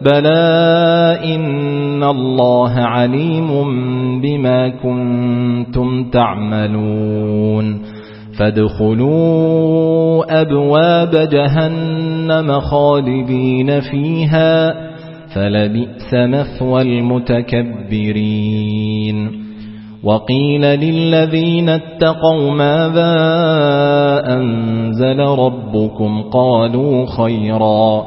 بلى إن الله عليم بما كنتم تعملون فادخلوا أبواب جهنم خالدين فيها فلبئس مثوى المتكبرين وقيل للذين اتقوا ماذا أنزل ربكم قالوا خيرا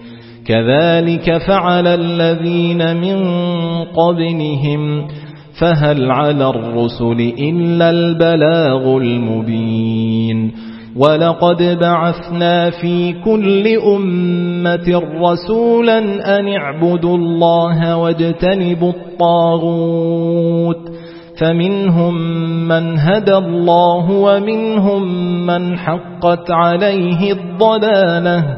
كذلك فعل الذين من قبلهم فهل على الرسل إلا البلاغ المبين. ولقد بعثنا في كل أمة رسولا أن اعبدوا الله واجتنبوا الطاغوت. فمنهم من هدى الله ومنهم من حقت عليه الضلالة.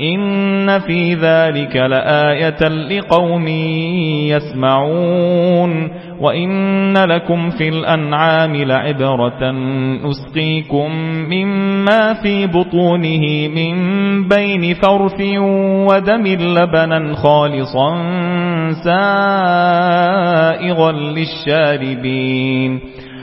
إن في ذلك لآية لقوم يسمعون وإن لكم في الأنعام لعبرة نسقيكم مما في بطونه من بين فرث ودم لبنا خالصا سائغا للشاربين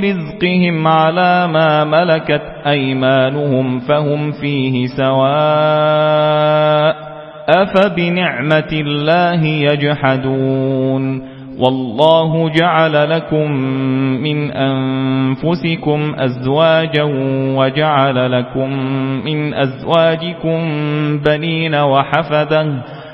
رزقهم على ما ملكت أيمانهم فهم فيه سواء أفبنعمة الله يجحدون والله جعل لكم من أنفسكم أزواجا وجعل لكم من أزواجكم بنين وحفدا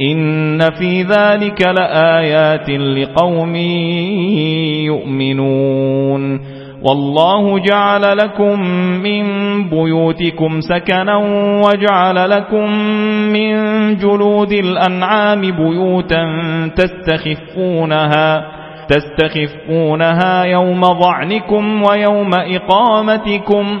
إن في ذلك لآيات لقوم يؤمنون والله جعل لكم من بيوتكم سكنا وجعل لكم من جلود الأنعام بيوتا تستخفونها تستخفونها يوم ضعنكم ويوم إقامتكم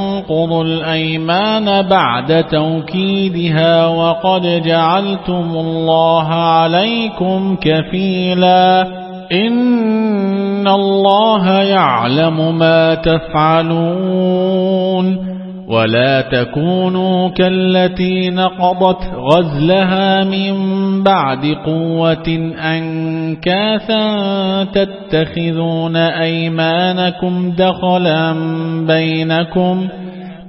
تنقضوا الأيمان بعد توكيدها وقد جعلتم الله عليكم كفيلا. إن الله يعلم ما تفعلون. ولا تكونوا كالتي نقضت غزلها من بعد قوة أنكاثا تتخذون أيمانكم دخلا بينكم.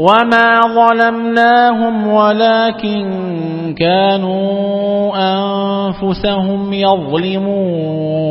وما ظلمناهم ولكن كانوا أنفسهم يظلمون